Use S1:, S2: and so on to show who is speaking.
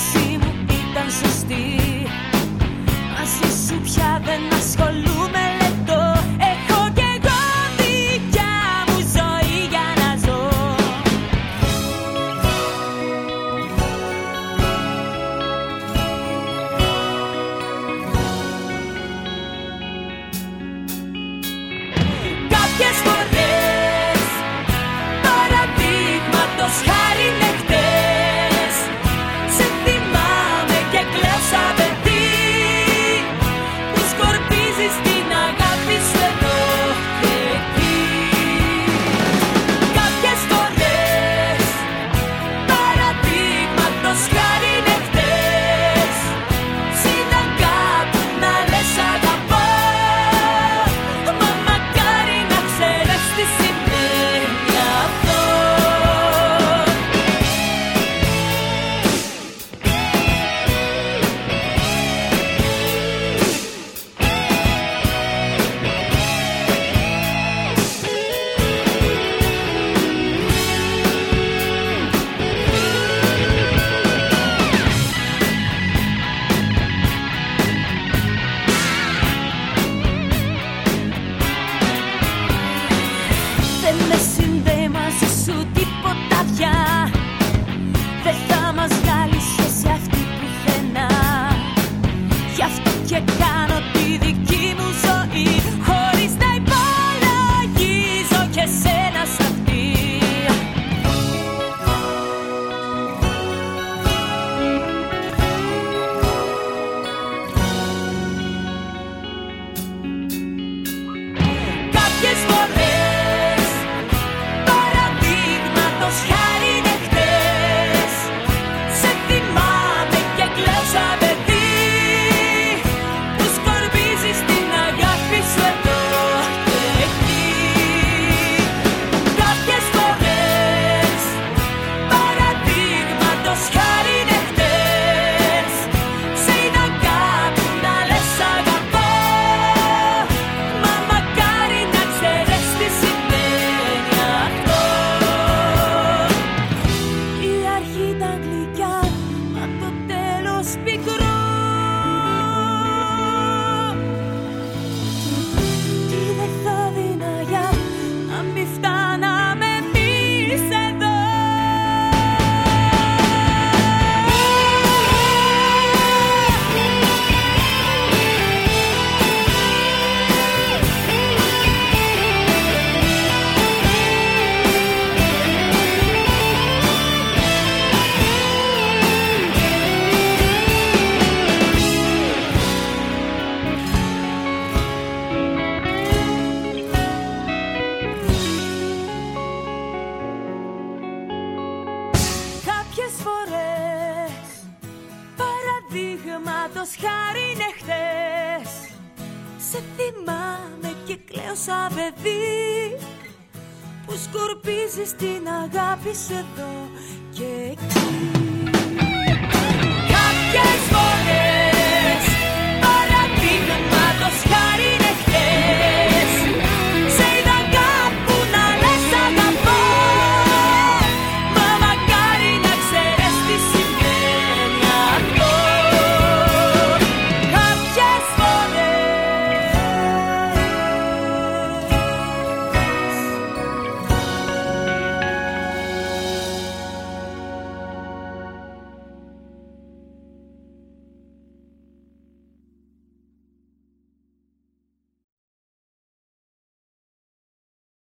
S1: see. φορές. Παραδείγματος χάρη είναι χτες Σε θυμάμαι και κλαίω σαν παιδί Που σκορπίζεις την αγάπη σε εδώ και εκεί.